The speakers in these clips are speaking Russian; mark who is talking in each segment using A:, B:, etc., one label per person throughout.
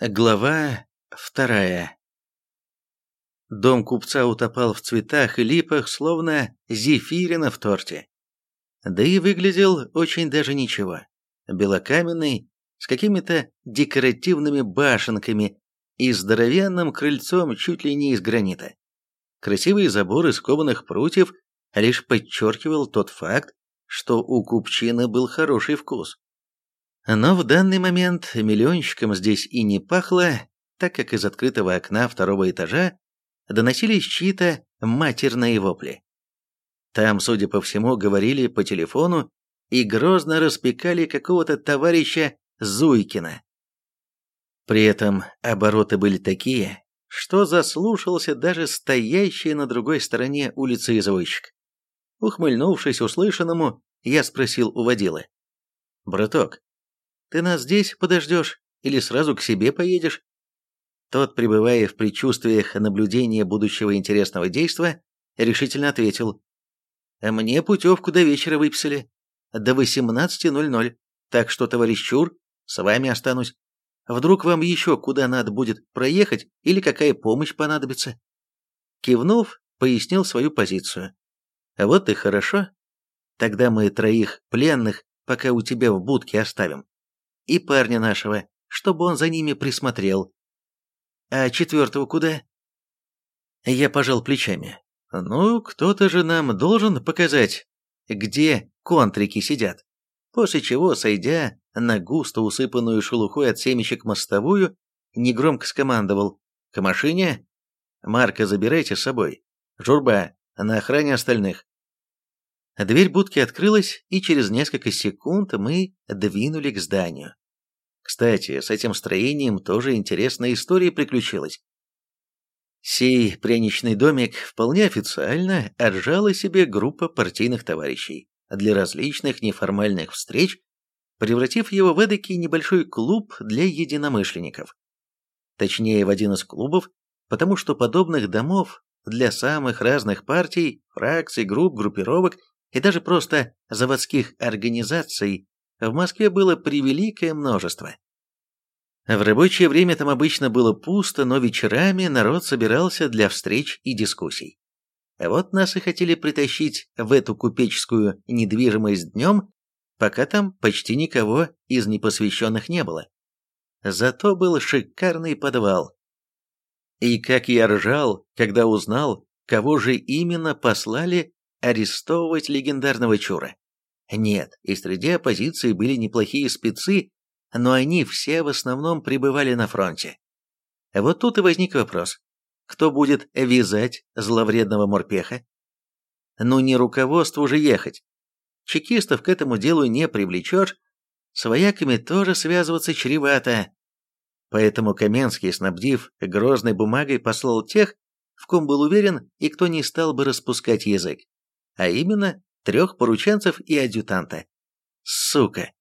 A: Глава вторая Дом купца утопал в цветах и липах, словно зефирина в торте. Да и выглядел очень даже ничего. Белокаменный, с какими-то декоративными башенками и здоровенным крыльцом чуть ли не из гранита. Красивый забор из кованых прутьев лишь подчеркивал тот факт, что у купчины был хороший вкус. Но в данный момент миллионщиком здесь и не пахло, так как из открытого окна второго этажа доносились чьи-то матерные вопли. Там, судя по всему, говорили по телефону и грозно распекали какого-то товарища Зуйкина. При этом обороты были такие, что заслушался даже стоящий на другой стороне улицы извозчик. Ухмыльнувшись услышанному, я спросил у водилы. «Браток, ты нас здесь подождешь или сразу к себе поедешь?» Тот, пребывая в предчувствиях наблюдения будущего интересного действа, решительно ответил. «Мне путевку до вечера выписали. До 18.00. Так что, товарищ Чур, с вами останусь. Вдруг вам еще куда надо будет проехать или какая помощь понадобится?» Кивнув, пояснил свою позицию. «Вот и хорошо. Тогда мы троих пленных пока у тебя в будке оставим и парня нашего, чтобы он за ними присмотрел. А четвертого куда? Я пожал плечами. Ну, кто-то же нам должен показать, где контрики сидят. После чего, сойдя на густо усыпанную шелухой от семечек мостовую, негромко скомандовал «К машине! Марка забирайте с собой. Журба, на охране остальных». Дверь будки открылась, и через несколько секунд мы двинули к зданию. Кстати, с этим строением тоже интересная история приключилась. Сей пряничный домик вполне официально отжала себе группа партийных товарищей для различных неформальных встреч, превратив его в эдакий небольшой клуб для единомышленников. Точнее, в один из клубов, потому что подобных домов для самых разных партий, фракций, групп, группировок и даже просто заводских организаций в Москве было превеликое множество. В рабочее время там обычно было пусто, но вечерами народ собирался для встреч и дискуссий. Вот нас и хотели притащить в эту купеческую недвижимость днем, пока там почти никого из непосвященных не было. Зато был шикарный подвал. И как я ржал, когда узнал, кого же именно послали арестовывать легендарного Чура. Нет, и среди оппозиции были неплохие спецы, но они все в основном пребывали на фронте. Вот тут и возник вопрос, кто будет вязать зловредного морпеха? Ну не руководству же ехать. Чекистов к этому делу не привлечешь, с вояками тоже связываться чревато. Поэтому Каменский, снабдив грозной бумагой, послал тех, в ком был уверен и кто не стал бы распускать язык а именно трех порученцев и адъютанта. Сука!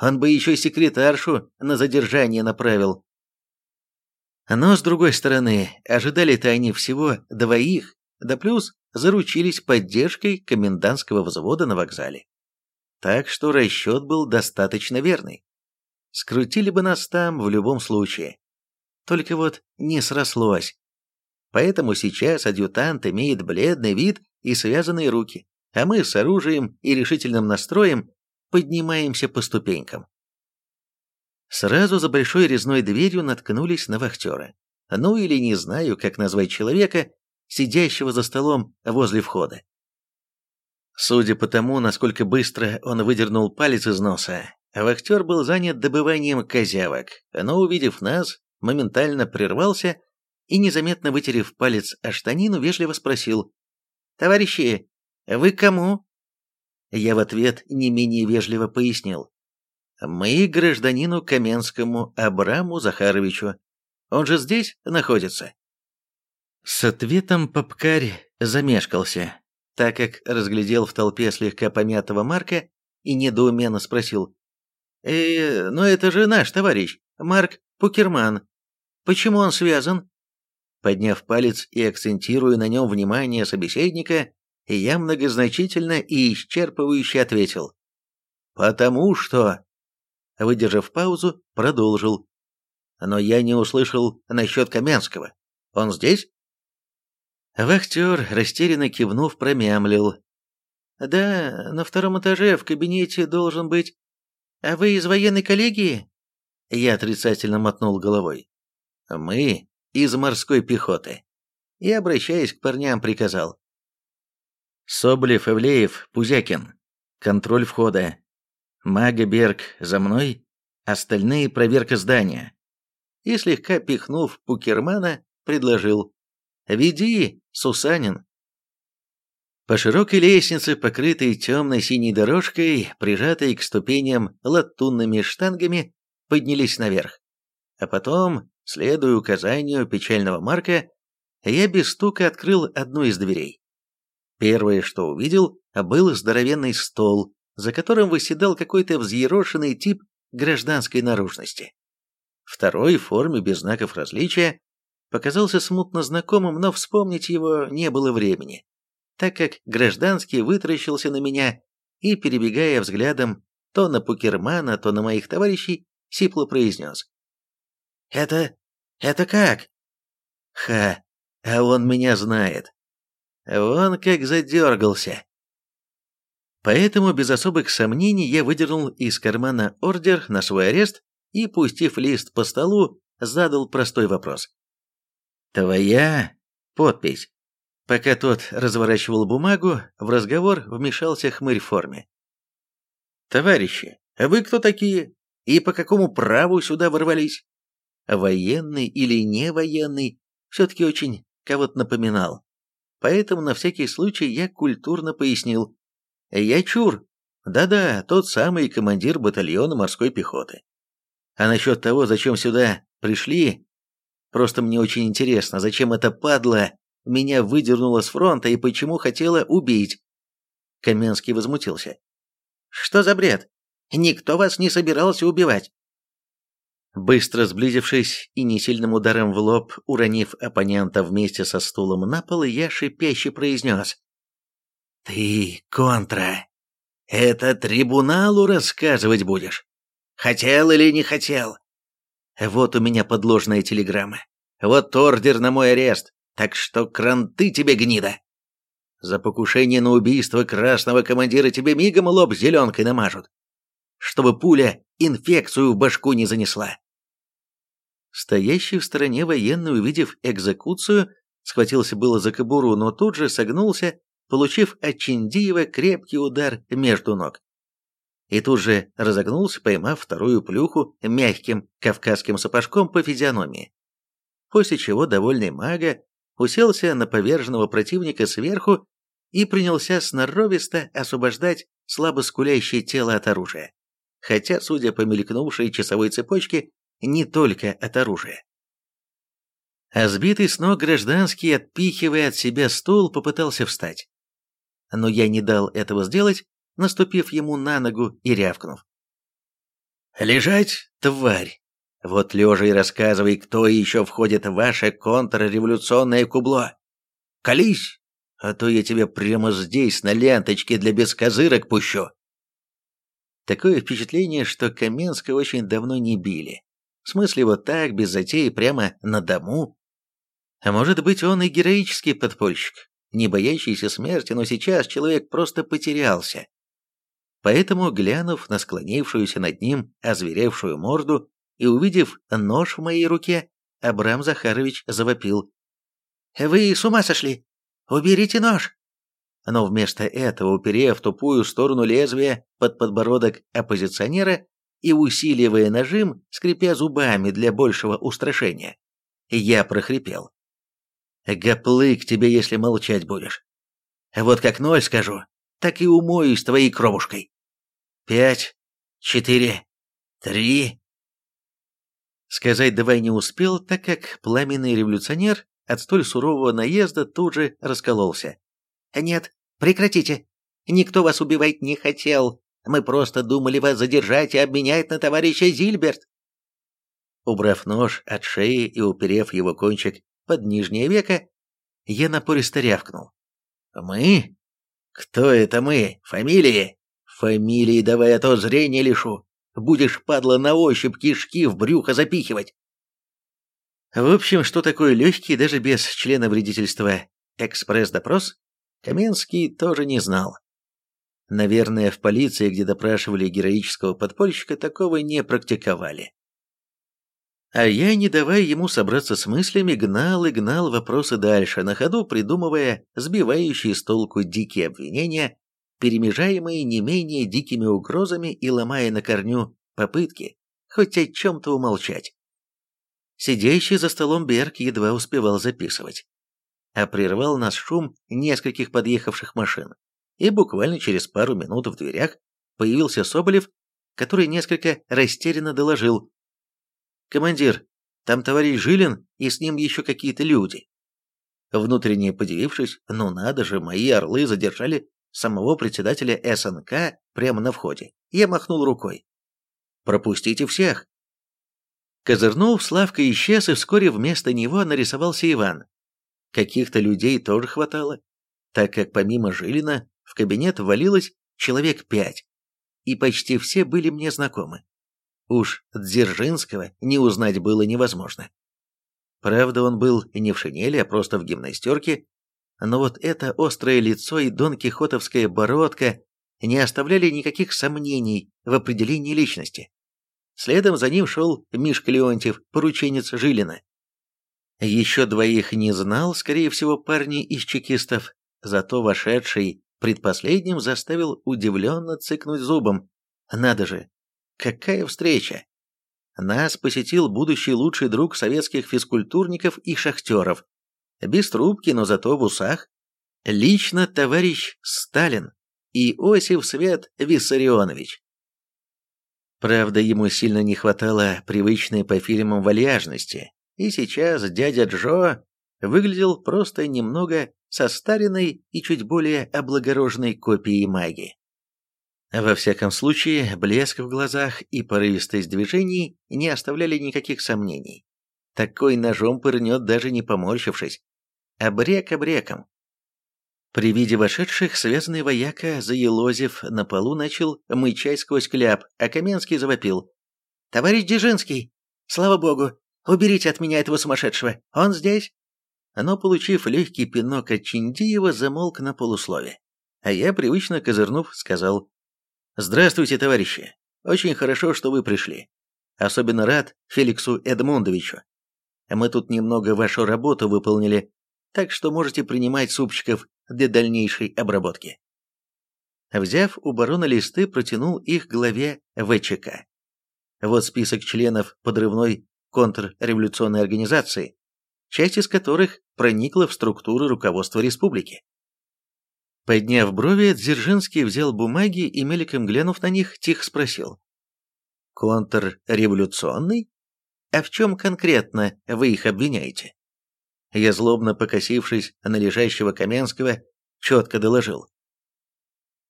A: Он бы еще секретаршу на задержание направил. Но, с другой стороны, ожидали-то они всего двоих, да плюс заручились поддержкой комендантского взвода на вокзале. Так что расчет был достаточно верный. Скрутили бы нас там в любом случае. Только вот не срослось. Поэтому сейчас адъютант имеет бледный вид и связанные руки, а мы с оружием и решительным настроем поднимаемся по ступенькам. Сразу за большой резной дверью наткнулись на вахтера. Ну или не знаю, как назвать человека, сидящего за столом возле входа. Судя по тому, насколько быстро он выдернул палец из носа, вахтер был занят добыванием козявок, но, увидев нас, моментально прервался и, незаметно вытерев палец о штанину, вежливо спросил «Товарищи, вы кому?» Я в ответ не менее вежливо пояснил. «Мы гражданину Каменскому Абраму Захаровичу. Он же здесь находится?» С ответом попкарь замешкался, так как разглядел в толпе слегка помятого Марка и недоуменно спросил. «Э, ну это же наш товарищ, Марк Пукерман. Почему он связан?» Подняв палец и акцентируя на нем внимание собеседника, я многозначительно и исчерпывающе ответил. «Потому что...» Выдержав паузу, продолжил. но я не услышал насчет Каменского. Он здесь?» Вахтер, растерянно кивнув, промямлил. «Да, на втором этаже в кабинете должен быть. А вы из военной коллегии?» Я отрицательно мотнул головой. «Мы из морской пехоты». И, обращаясь к парням, приказал. Соболев, Ивлеев, Пузякин. Контроль входа. Мага за мной. Остальные проверка здания. И слегка пихнув Пукермана, предложил. «Веди, Сусанин». По широкой лестнице, покрытой темной синей дорожкой, прижатой к ступеням латунными штангами, поднялись наверх. А потом, следуя указанию печального Марка, я без стука открыл одну из дверей. Первое, что увидел, был здоровенный стол, за которым выседал какой-то взъерошенный тип гражданской наружности. Второй, в форме без знаков различия, показался смутно знакомым, но вспомнить его не было времени, так как гражданский вытаращился на меня и, перебегая взглядом то на Пукермана, то на моих товарищей, сипло произнес. «Это... это как?» «Ха, а он меня знает. Вон как задергался. Поэтому без особых сомнений я выдернул из кармана ордер на свой арест и, пустив лист по столу, задал простой вопрос. «Твоя подпись?» Пока тот разворачивал бумагу, в разговор вмешался хмырь в форме. «Товарищи, а вы кто такие? И по какому праву сюда ворвались?» Военный или не военный, все-таки очень кого-то напоминал. Поэтому на всякий случай я культурно пояснил. Я Чур. Да-да, тот самый командир батальона морской пехоты. А насчет того, зачем сюда пришли, просто мне очень интересно, зачем эта падла меня выдернула с фронта и почему хотела убить. Каменский возмутился. Что за бред? Никто вас не собирался убивать. Быстро сблизившись и несильным ударом в лоб, уронив оппонента вместе со стулом на пол, я шипяще произнес. «Ты, Контра, это трибуналу рассказывать будешь? Хотел или не хотел? Вот у меня подложная телеграмма. Вот ордер на мой арест, так что кранты тебе, гнида!» За покушение на убийство красного командира тебе мигом лоб зеленкой намажут, чтобы пуля инфекцию в башку не занесла. Стоящий в стороне военный, увидев экзекуцию, схватился было за кобуру, но тут же согнулся, получив от Чиндиева крепкий удар между ног. И тут же разогнулся, поймав вторую плюху мягким кавказским сапожком по физиономии. После чего довольный мага уселся на поверженного противника сверху и принялся сноровисто освобождать слабо скулящее тело от оружия. Хотя, судя по мелькнувшей часовой цепочке, не только от оружия. А сбитый с ног гражданский, отпихивая от себя стул, попытался встать. Но я не дал этого сделать, наступив ему на ногу и рявкнув. «Лежать, тварь! Вот лежа и рассказывай, кто еще входит в ваше контрреволюционное кубло. Колись, а то я тебя прямо здесь на ленточке для бескозырок пущу!» Такое впечатление, что Каменского очень давно не били. В смысле, вот так, без затеи, прямо на дому? А может быть, он и героический подпольщик, не боящийся смерти, но сейчас человек просто потерялся. Поэтому, глянув на склонившуюся над ним озверевшую морду и увидев нож в моей руке, Абрам Захарович завопил. «Вы с ума сошли? Уберите нож!» Но вместо этого, уперев тупую сторону лезвия под подбородок оппозиционера, и, усиливая нажим, скрипя зубами для большего устрашения, я прохрипел. «Гоплык тебе, если молчать будешь. Вот как ноль скажу, так и умоюсь твоей кровушкой. Пять, четыре, три...» Сказать давай не успел, так как пламенный революционер от столь сурового наезда тут же раскололся. «Нет, прекратите! Никто вас убивать не хотел. Мы просто думали вас задержать и обменять на товарища Зильберт». Убрав нож от шеи и уперев его кончик под нижнее веко, я напористо рявкнул. «Мы? Кто это мы? Фамилии? Фамилии давай, а то зрение лишу. Будешь, падла, на ощупь кишки в брюхо запихивать. В общем, что такое легкий, даже без члена вредительства, экспресс-допрос, Каменский тоже не знал. Наверное, в полиции, где допрашивали героического подпольщика, такого не практиковали. А я, не давая ему собраться с мыслями, гнал и гнал вопросы дальше, на ходу придумывая сбивающие с толку дикие обвинения, перемежаемые не менее дикими угрозами и ломая на корню попытки хоть о чем-то умолчать. Сидящий за столом Берг едва успевал записывать. А прервал нас шум нескольких подъехавших машин. И буквально через пару минут в дверях появился Соболев, который несколько растерянно доложил. «Командир, там товарищ Жилин и с ним еще какие-то люди». Внутренне подивившись, ну надо же, мои орлы задержали самого председателя СНК прямо на входе. Я махнул рукой. «Пропустите всех!» Козырнув, Славка исчез, и вскоре вместо него нарисовался Иван. Каких-то людей тоже хватало, так как помимо Жилина в кабинет ввалилось человек пять, и почти все были мне знакомы. Уж Дзержинского не узнать было невозможно. Правда, он был не в шинели, а просто в гимнастерке, но вот это острое лицо и дон Кихотовская бородка не оставляли никаких сомнений в определении личности. Следом за ним шел Мишка Леонтьев, порученец Жилина. Еще двоих не знал, скорее всего, парни из чекистов, зато вошедший предпоследним заставил удивленно цыкнуть зубом. Надо же, какая встреча! Нас посетил будущий лучший друг советских физкультурников и шахтеров. Без трубки, но зато в усах. Лично товарищ Сталин, Иосиф Свет Виссарионович. Правда, ему сильно не хватало привычной по фильмам вальяжности, и сейчас дядя Джо выглядел просто немного состаренной и чуть более облагороженной копией маги. Во всяком случае, блеск в глазах и порывистость движений не оставляли никаких сомнений. Такой ножом пырнет, даже не поморщившись. Обрек обреком. При виде вошедших связанный вояка, заелозив на полу, начал мычать сквозь кляп, а Каменский завопил. «Товарищ Дзержинский! Слава богу! Уберите от меня этого сумасшедшего! Он здесь!» Но, получив легкий пинок от Чиндиева, замолк на полуслове. А я, привычно козырнув, сказал «Здравствуйте, товарищи! Очень хорошо, что вы пришли. Особенно рад Феликсу Эдмундовичу. Мы тут немного вашу работу выполнили, так что можете принимать супчиков для дальнейшей обработки. Взяв у барона листы, протянул их главе ВЧК. Вот список членов подрывной контрреволюционной организации, часть из которых проникла в структуру руководства республики. Подняв брови, Дзержинский взял бумаги и, мельком глянув на них, тихо спросил. «Контрреволюционный? А в чем конкретно вы их обвиняете?» Я, злобно покосившись на лежащего Каменского, четко доложил.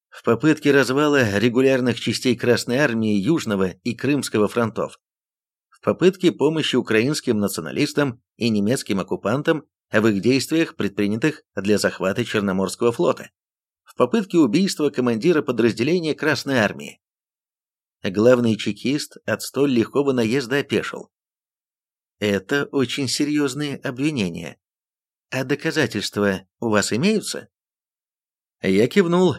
A: В попытке развала регулярных частей Красной Армии Южного и Крымского фронтов, в попытке помощи украинским националистам и немецким оккупантам в их действиях, предпринятых для захвата Черноморского флота, в попытке убийства командира подразделения Красной Армии. Главный чекист от столь легкого наезда опешил. Это очень серьезные обвинения. А доказательства у вас имеются? Я кивнул.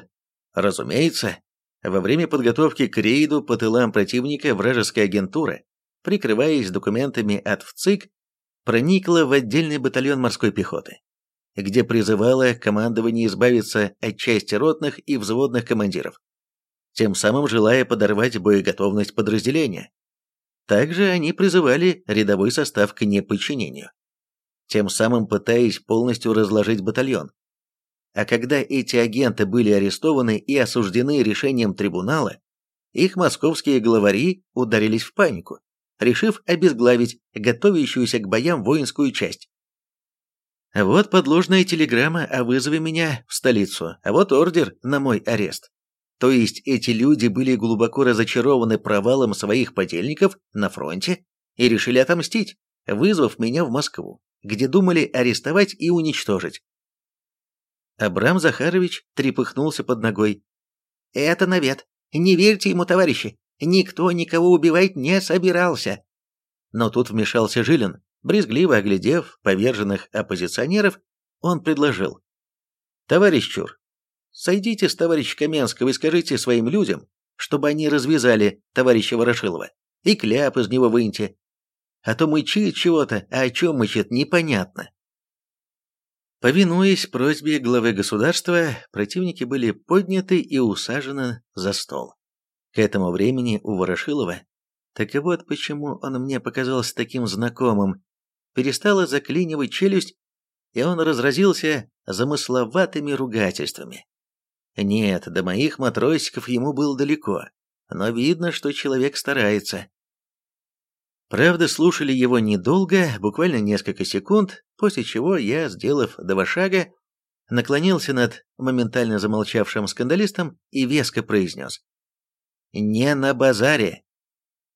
A: Разумеется. Во время подготовки к рейду по тылам противника вражеская агентура, прикрываясь документами от ВЦИК, проникла в отдельный батальон морской пехоты, где призывала командование избавиться от части ротных и взводных командиров, тем самым желая подорвать боеготовность подразделения. Также они призывали рядовой состав к неподчинению, тем самым пытаясь полностью разложить батальон. А когда эти агенты были арестованы и осуждены решением трибунала, их московские главари ударились в панику, решив обезглавить готовящуюся к боям воинскую часть. Вот подложная телеграмма о вызове меня в столицу, а вот ордер на мой арест. То есть эти люди были глубоко разочарованы провалом своих подельников на фронте и решили отомстить, вызвав меня в Москву, где думали арестовать и уничтожить. Абрам Захарович трепыхнулся под ногой. «Это навет. Не верьте ему, товарищи. Никто никого убивать не собирался». Но тут вмешался Жилин, Брезгливо оглядев поверженных оппозиционеров, он предложил. «Товарищ Чур, сойдите с товарища Каменского и скажите своим людям, чтобы они развязали товарища Ворошилова, и кляп из него выньте. А то мычит чего-то, а о чем мычит, непонятно». Повинуясь просьбе главы государства, противники были подняты и усажены за стол. К этому времени у Ворошилова, так и вот почему он мне показался таким знакомым, перестала заклинивать челюсть, и он разразился замысловатыми ругательствами. Нет, до моих матросиков ему было далеко, но видно, что человек старается. Правда, слушали его недолго, буквально несколько секунд, после чего я, сделав два шага, наклонился над моментально замолчавшим скандалистом и веско произнес. «Не на базаре.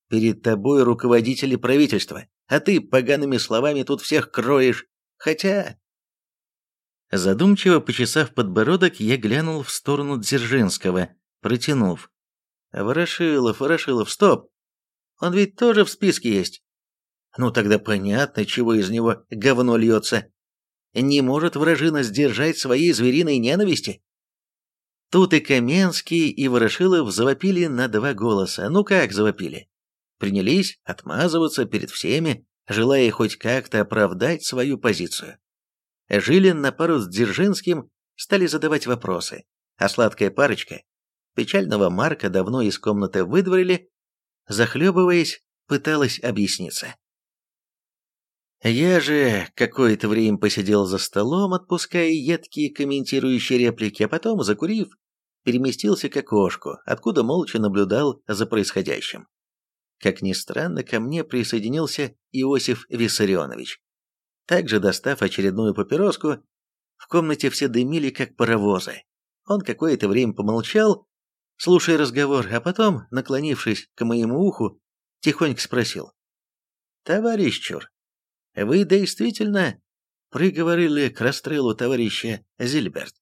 A: Перед тобой руководители правительства, а ты погаными словами тут всех кроешь. Хотя...» Задумчиво почесав подбородок, я глянул в сторону Дзержинского, протянув. «Ворошилов, Ворошилов, стоп! Он ведь тоже в списке есть. Ну тогда понятно, чего из него говно льется. Не может вражина сдержать своей звериной ненависти. Тут и Каменский, и Ворошилов завопили на два голоса. Ну как завопили? Принялись отмазываться перед всеми, желая хоть как-то оправдать свою позицию. Жилин на пару с Дзержинским стали задавать вопросы, а сладкая парочка печального Марка давно из комнаты выдворили захлебываясь, пыталась объясниться. Я же какое-то время посидел за столом, отпуская едкие комментирующие реплики, а потом, закурив, переместился к окошку, откуда молча наблюдал за происходящим. Как ни странно, ко мне присоединился Иосиф Виссарионович. Также достав очередную папироску, в комнате все дымили, как паровозы. Он какое-то время помолчал, слушая разговор, а потом, наклонившись к моему уху, тихонько спросил. «Товарищ Чур, вы действительно приговорили к расстрелу товарища Зильберт?»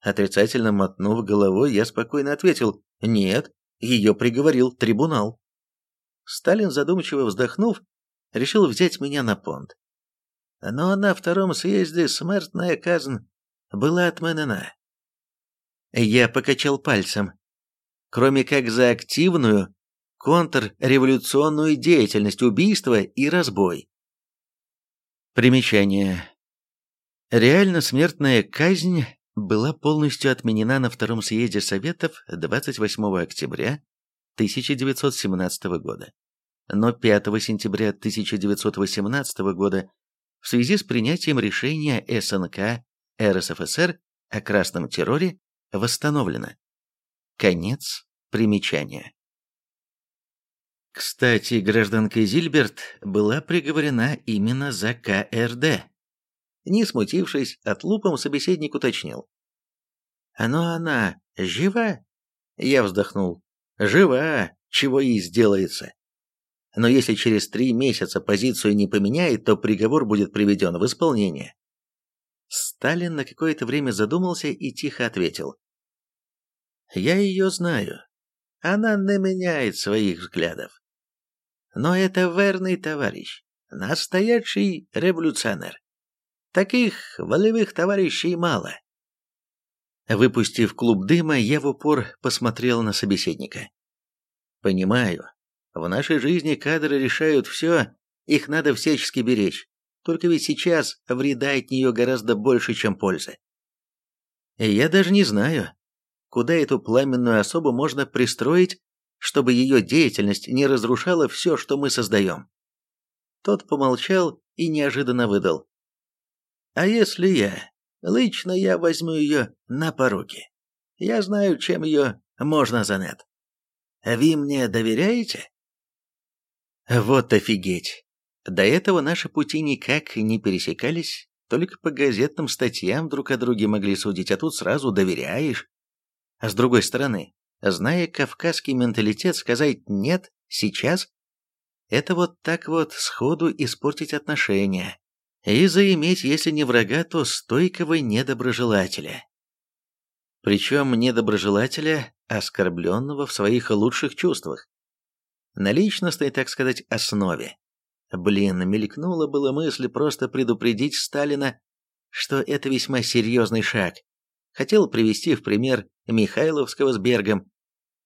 A: Отрицательно мотнув головой, я спокойно ответил «Нет, ее приговорил трибунал». Сталин, задумчиво вздохнув, решил взять меня на понт. Но на втором съезде смертная казнь была отменена. Я покачал пальцем кроме как за активную контрреволюционную деятельность, убийство и разбой. Примечание. Реально смертная казнь была полностью отменена на Втором съезде Советов 28 октября 1917 года. Но 5 сентября 1918 года в связи с принятием решения СНК РСФСР о красном терроре восстановлена. Конец примечания. Кстати, гражданка Зильберт была приговорена именно за КРД. Не смутившись, от лупом собеседник уточнил. «Но она жива?» Я вздохнул. «Жива, чего ей сделается?» Но если через три месяца позицию не поменяет, то приговор будет приведен в исполнение. Сталин на какое-то время задумался и тихо ответил. Я ее знаю. Она не меняет своих взглядов. Но это верный товарищ, настоящий революционер. Таких волевых товарищей мало. Выпустив клуб дыма, я в упор посмотрел на собеседника. Понимаю, в нашей жизни кадры решают все, их надо всячески беречь. Только ведь сейчас вреда от нее гораздо больше, чем пользы. Я даже не знаю, куда эту пламенную особу можно пристроить, чтобы ее деятельность не разрушала все, что мы создаем. Тот помолчал и неожиданно выдал. А если я? Лично я возьму ее на поруки. Я знаю, чем ее можно занять. Вы мне доверяете? Вот офигеть. До этого наши пути никак не пересекались, только по газетным статьям друг о друге могли судить, а тут сразу доверяешь. А с другой стороны, зная кавказский менталитет, сказать «нет» сейчас – это вот так вот сходу испортить отношения и заиметь, если не врага, то стойкого недоброжелателя. Причем недоброжелателя, оскорбленного в своих лучших чувствах. На личностной, так сказать, основе. Блин, мелькнула была мысль просто предупредить Сталина, что это весьма серьезный шаг. Хотел привести в пример Михайловского с Бергом.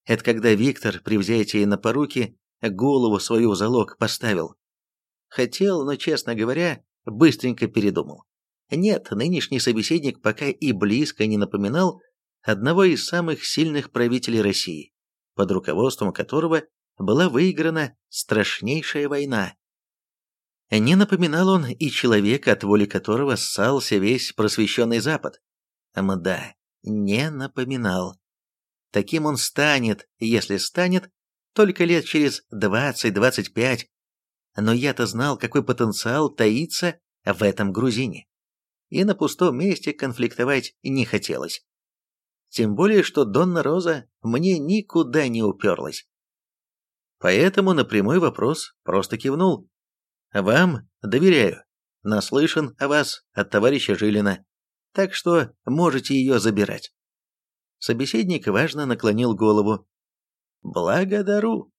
A: Это когда Виктор при взятии на поруки голову свою в залог поставил. Хотел, но, честно говоря, быстренько передумал. Нет, нынешний собеседник пока и близко не напоминал одного из самых сильных правителей России, под руководством которого была выиграна страшнейшая война. Не напоминал он и человека, от воли которого ссался весь просвещенный Запад. Мда, не напоминал. Таким он станет, если станет, только лет через 20-25. Но я-то знал, какой потенциал таится в этом грузине. И на пустом месте конфликтовать не хотелось. Тем более, что Донна Роза мне никуда не уперлась. Поэтому на прямой вопрос просто кивнул. Вам доверяю. Наслышан о вас от товарища Жилина. Так что можете ее забирать. Собеседник важно наклонил голову. Благодарю.